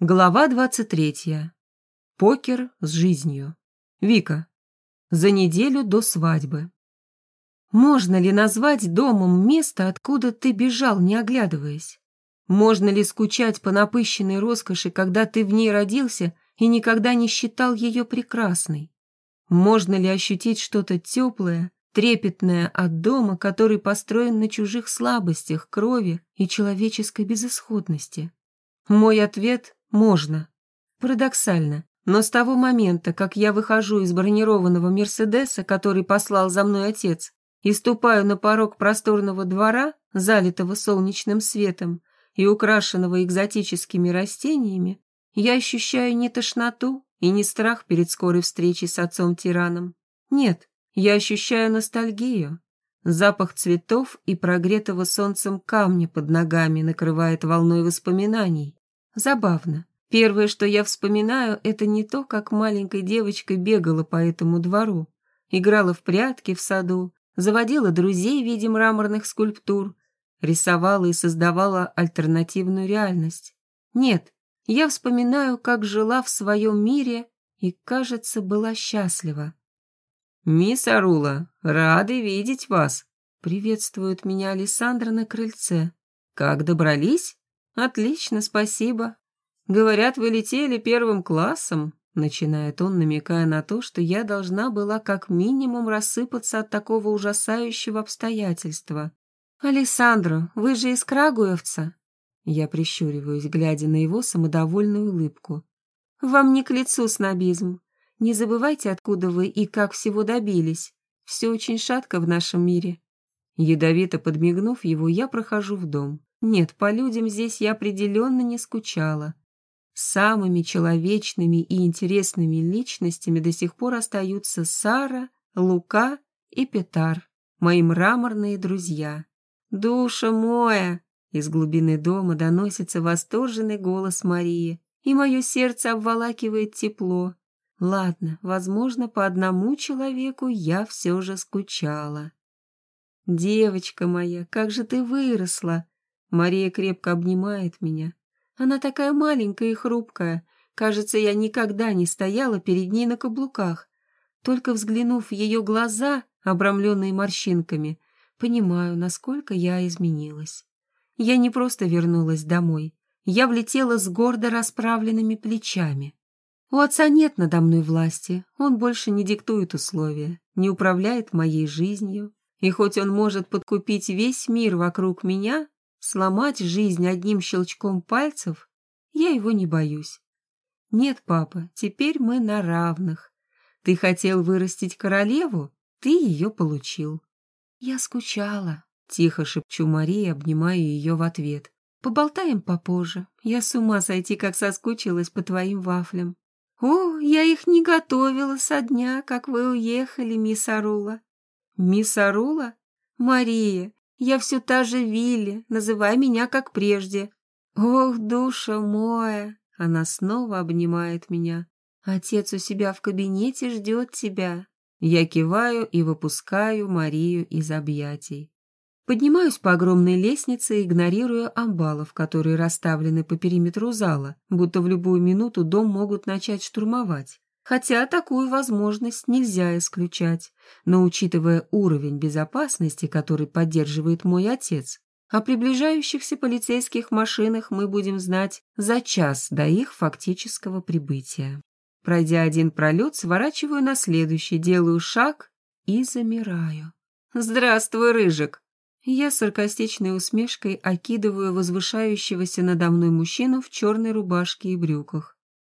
Глава 23. Покер с жизнью. Вика. За неделю до свадьбы. Можно ли назвать домом место, откуда ты бежал, не оглядываясь? Можно ли скучать по напыщенной роскоши, когда ты в ней родился и никогда не считал ее прекрасной? Можно ли ощутить что-то теплое, трепетное от дома, который построен на чужих слабостях, крови и человеческой безысходности? Мой ответ можно. Парадоксально, но с того момента, как я выхожу из бронированного Мерседеса, который послал за мной отец, и ступаю на порог просторного двора, залитого солнечным светом и украшенного экзотическими растениями, я ощущаю не тошноту и не страх перед скорой встречей с отцом-тираном. Нет, я ощущаю ностальгию. Запах цветов и прогретого солнцем камня под ногами накрывает волной воспоминаний. Забавно. Первое, что я вспоминаю, это не то, как маленькой девочкой бегала по этому двору, играла в прятки в саду, заводила друзей в виде мраморных скульптур, рисовала и создавала альтернативную реальность. Нет, я вспоминаю, как жила в своем мире и, кажется, была счастлива. «Мисс Арула, рады видеть вас!» Приветствует меня Александра на крыльце. «Как добрались?» «Отлично, спасибо. Говорят, вы летели первым классом», начинает он, намекая на то, что я должна была как минимум рассыпаться от такого ужасающего обстоятельства. «Александро, вы же из Крагуевца?» Я прищуриваюсь, глядя на его самодовольную улыбку. «Вам не к лицу снобизм. Не забывайте, откуда вы и как всего добились. Все очень шатко в нашем мире». Ядовито подмигнув его, я прохожу в дом. Нет, по людям здесь я определенно не скучала. Самыми человечными и интересными личностями до сих пор остаются Сара, Лука и Петар, мои мраморные друзья. «Душа моя!» Из глубины дома доносится восторженный голос Марии, и мое сердце обволакивает тепло. Ладно, возможно, по одному человеку я все же скучала. «Девочка моя, как же ты выросла!» Мария крепко обнимает меня. Она такая маленькая и хрупкая. Кажется, я никогда не стояла перед ней на каблуках. Только взглянув в ее глаза, обрамленные морщинками, понимаю, насколько я изменилась. Я не просто вернулась домой. Я влетела с гордо расправленными плечами. У отца нет надо мной власти, он больше не диктует условия, не управляет моей жизнью. И хоть он может подкупить весь мир вокруг меня, Сломать жизнь одним щелчком пальцев я его не боюсь. Нет, папа, теперь мы на равных. Ты хотел вырастить королеву, ты ее получил. Я скучала, тихо шепчу Марии, обнимая ее в ответ. Поболтаем попозже. Я с ума сойти, как соскучилась по твоим вафлям. О, я их не готовила со дня, как вы уехали, мисс Арула. Мисс Арула? Мария, я все та же Вилли, называй меня как прежде. Ох, душа моя, она снова обнимает меня. Отец у себя в кабинете ждет тебя. Я киваю и выпускаю Марию из объятий. Поднимаюсь по огромной лестнице, игнорируя амбалов, которые расставлены по периметру зала, будто в любую минуту дом могут начать штурмовать. Хотя такую возможность нельзя исключать, но учитывая уровень безопасности, который поддерживает мой отец, о приближающихся полицейских машинах мы будем знать за час до их фактического прибытия. Пройдя один пролет, сворачиваю на следующий, делаю шаг и замираю. «Здравствуй, Рыжик!» Я с саркастичной усмешкой окидываю возвышающегося надо мной мужчину в черной рубашке и брюках.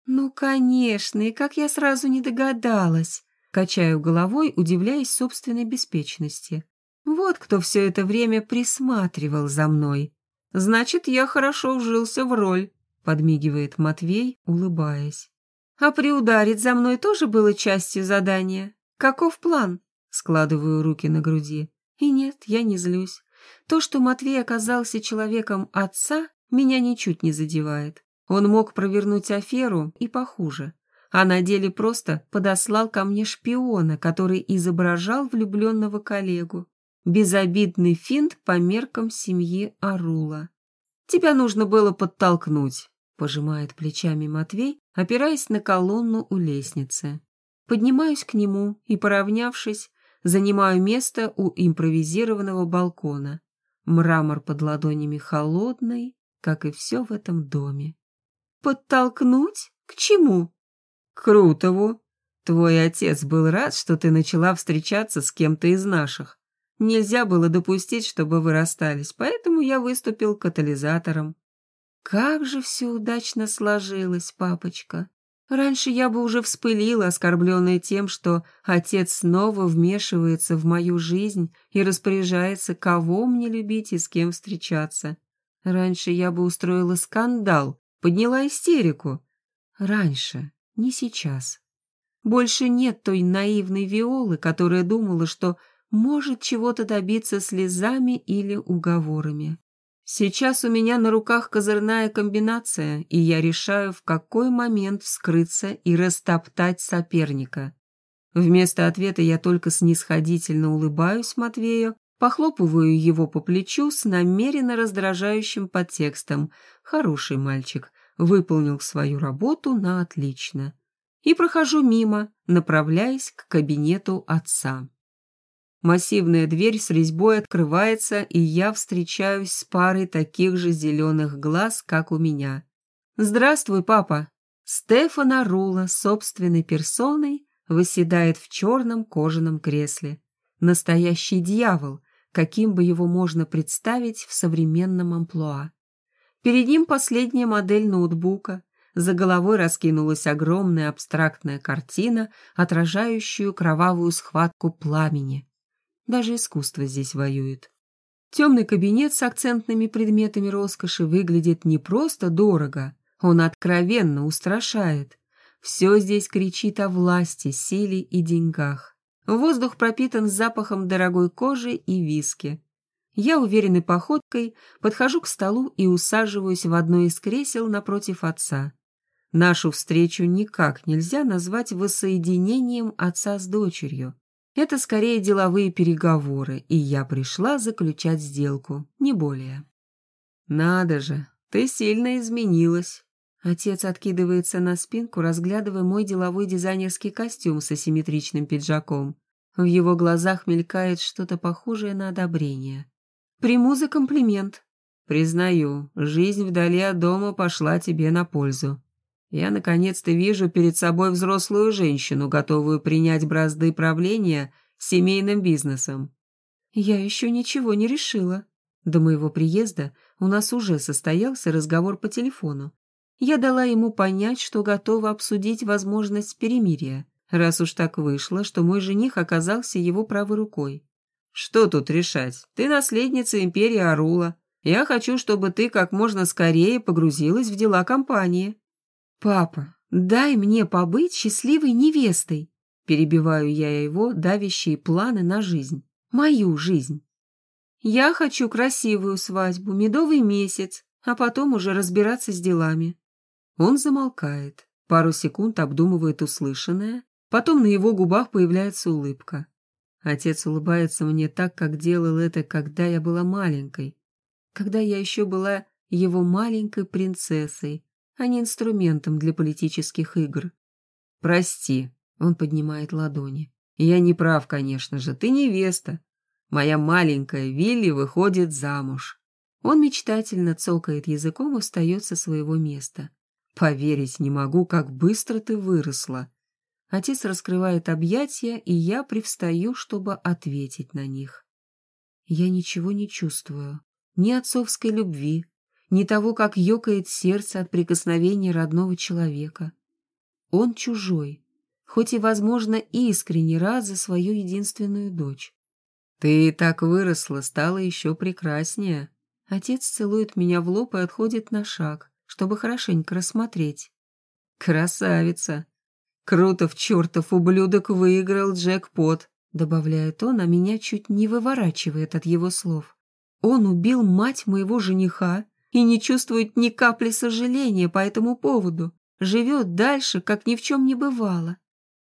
«Ну, конечно, и как я сразу не догадалась!» Качаю головой, удивляясь собственной беспечности. «Вот кто все это время присматривал за мной. Значит, я хорошо вжился в роль», — подмигивает Матвей, улыбаясь. «А приударить за мной тоже было частью задания? Каков план?» Складываю руки на груди. И нет, я не злюсь. То, что Матвей оказался человеком отца, меня ничуть не задевает. Он мог провернуть аферу и похуже, а на деле просто подослал ко мне шпиона, который изображал влюбленного коллегу. Безобидный финт по меркам семьи Арула. Тебя нужно было подтолкнуть. пожимает плечами Матвей, опираясь на колонну у лестницы. Поднимаюсь к нему и, поравнявшись, занимаю место у импровизированного балкона. Мрамор под ладонями холодный, как и все в этом доме. «Подтолкнуть? К чему?» «К Крутову. Твой отец был рад, что ты начала встречаться с кем-то из наших. Нельзя было допустить, чтобы вы расстались, поэтому я выступил катализатором». «Как же все удачно сложилось, папочка!» Раньше я бы уже вспылила, оскорбленная тем, что отец снова вмешивается в мою жизнь и распоряжается, кого мне любить и с кем встречаться. Раньше я бы устроила скандал, подняла истерику. Раньше, не сейчас. Больше нет той наивной Виолы, которая думала, что может чего-то добиться слезами или уговорами. Сейчас у меня на руках козырная комбинация, и я решаю, в какой момент вскрыться и растоптать соперника. Вместо ответа я только снисходительно улыбаюсь Матвею, похлопываю его по плечу с намеренно раздражающим подтекстом «Хороший мальчик, выполнил свою работу на отлично» и прохожу мимо, направляясь к кабинету отца. Массивная дверь с резьбой открывается, и я встречаюсь с парой таких же зеленых глаз, как у меня. «Здравствуй, папа!» Стефана Рула собственной персоной восседает в черном кожаном кресле. Настоящий дьявол, каким бы его можно представить в современном амплуа. Перед ним последняя модель ноутбука, за головой раскинулась огромная абстрактная картина, отражающую кровавую схватку пламени. Даже искусство здесь воюет. Темный кабинет с акцентными предметами роскоши выглядит не просто дорого, он откровенно устрашает. Все здесь кричит о власти, силе и деньгах. Воздух пропитан запахом дорогой кожи и виски. Я уверенной походкой подхожу к столу и усаживаюсь в одно из кресел напротив отца. Нашу встречу никак нельзя назвать воссоединением отца с дочерью. Это скорее деловые переговоры, и я пришла заключать сделку, не более. «Надо же, ты сильно изменилась». Отец откидывается на спинку, разглядывая мой деловой дизайнерский костюм с асимметричным пиджаком. В его глазах мелькает что-то похожее на одобрение. «Приму за комплимент». «Признаю, жизнь вдали от дома пошла тебе на пользу. Я наконец-то вижу перед собой взрослую женщину, готовую принять бразды правления семейным бизнесом. Я еще ничего не решила. До моего приезда у нас уже состоялся разговор по телефону. Я дала ему понять, что готова обсудить возможность перемирия, раз уж так вышло, что мой жених оказался его правой рукой. Что тут решать? Ты наследница империи Арула. Я хочу, чтобы ты как можно скорее погрузилась в дела компании. «Папа, дай мне побыть счастливой невестой!» Перебиваю я его давящие планы на жизнь. Мою жизнь. Я хочу красивую свадьбу, медовый месяц, а потом уже разбираться с делами. Он замолкает, пару секунд обдумывает услышанное, потом на его губах появляется улыбка. Отец улыбается мне так, как делал это, когда я была маленькой, когда я еще была его маленькой принцессой, а не инструментом для политических игр. «Прости», — он поднимает ладони. «Я не прав, конечно же, ты невеста. Моя маленькая Вилли выходит замуж». Он мечтательно цокает языком и встает со своего места. «Поверить не могу, как быстро ты выросла». Отец раскрывает объятия, и я привстаю, чтобы ответить на них. Я ничего не чувствую. Ни отцовской любви, ни того, как ёкает сердце от прикосновения родного человека. Он чужой, хоть и, возможно, искренне рад за свою единственную дочь. «Ты так выросла, стала еще прекраснее». Отец целует меня в лоб и отходит на шаг, чтобы хорошенько рассмотреть. «Красавица! Крутов, чертов ублюдок, выиграл джекпот!» Добавляет он, а меня чуть не выворачивает от его слов. Он убил мать моего жениха и не чувствует ни капли сожаления по этому поводу, живет дальше, как ни в чем не бывало.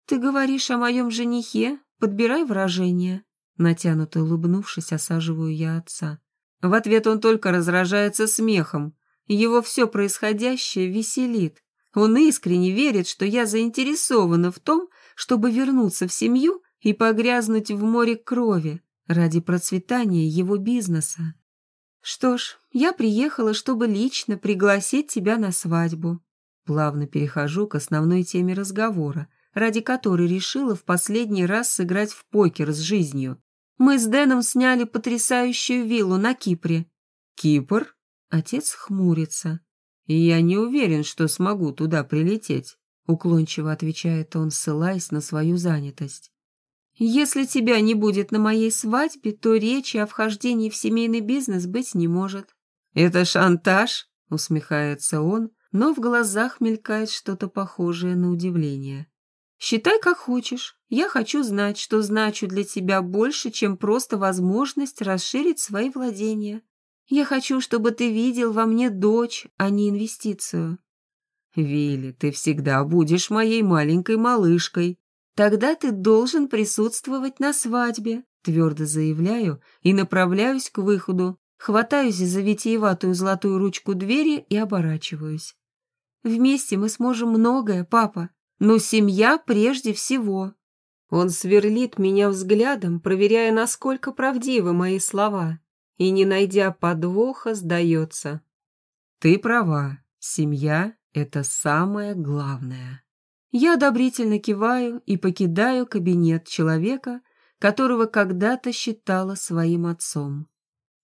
Ты говоришь о моем женихе, подбирай выражение. Натянуто улыбнувшись, осаживаю я отца. В ответ он только разражается смехом. Его все происходящее веселит. Он искренне верит, что я заинтересована в том, чтобы вернуться в семью и погрязнуть в море крови ради процветания его бизнеса. Что ж, я приехала, чтобы лично пригласить тебя на свадьбу. Плавно перехожу к основной теме разговора, ради которой решила в последний раз сыграть в покер с жизнью. Мы с Дэном сняли потрясающую виллу на Кипре. Кипр? Отец хмурится. «Я не уверен, что смогу туда прилететь», — уклончиво отвечает он, ссылаясь на свою занятость. «Если тебя не будет на моей свадьбе, то речи о вхождении в семейный бизнес быть не может». «Это шантаж?» — усмехается он, но в глазах мелькает что-то похожее на удивление. «Считай, как хочешь. Я хочу знать, что значу для тебя больше, чем просто возможность расширить свои владения. Я хочу, чтобы ты видел во мне дочь, а не инвестицию. Вилли, ты всегда будешь моей маленькой малышкой. Тогда ты должен присутствовать на свадьбе, твердо заявляю и направляюсь к выходу, хватаюсь за витиеватую золотую ручку двери и оборачиваюсь. Вместе мы сможем многое, папа, но семья прежде всего. Он сверлит меня взглядом, проверяя, насколько правдивы мои слова и, не найдя подвоха, сдается. Ты права, семья — это самое главное. Я одобрительно киваю и покидаю кабинет человека, которого когда-то считала своим отцом.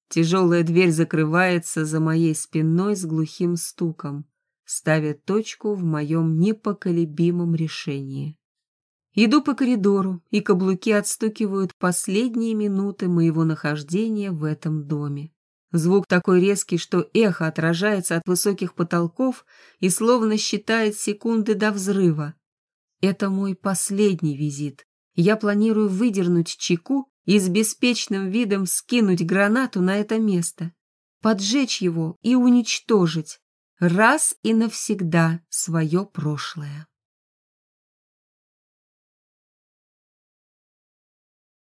Тяжелая дверь закрывается за моей спиной с глухим стуком, ставя точку в моем непоколебимом решении. Иду по коридору, и каблуки отстукивают последние минуты моего нахождения в этом доме. Звук такой резкий, что эхо отражается от высоких потолков и словно считает секунды до взрыва. Это мой последний визит. Я планирую выдернуть чеку и с беспечным видом скинуть гранату на это место, поджечь его и уничтожить раз и навсегда свое прошлое.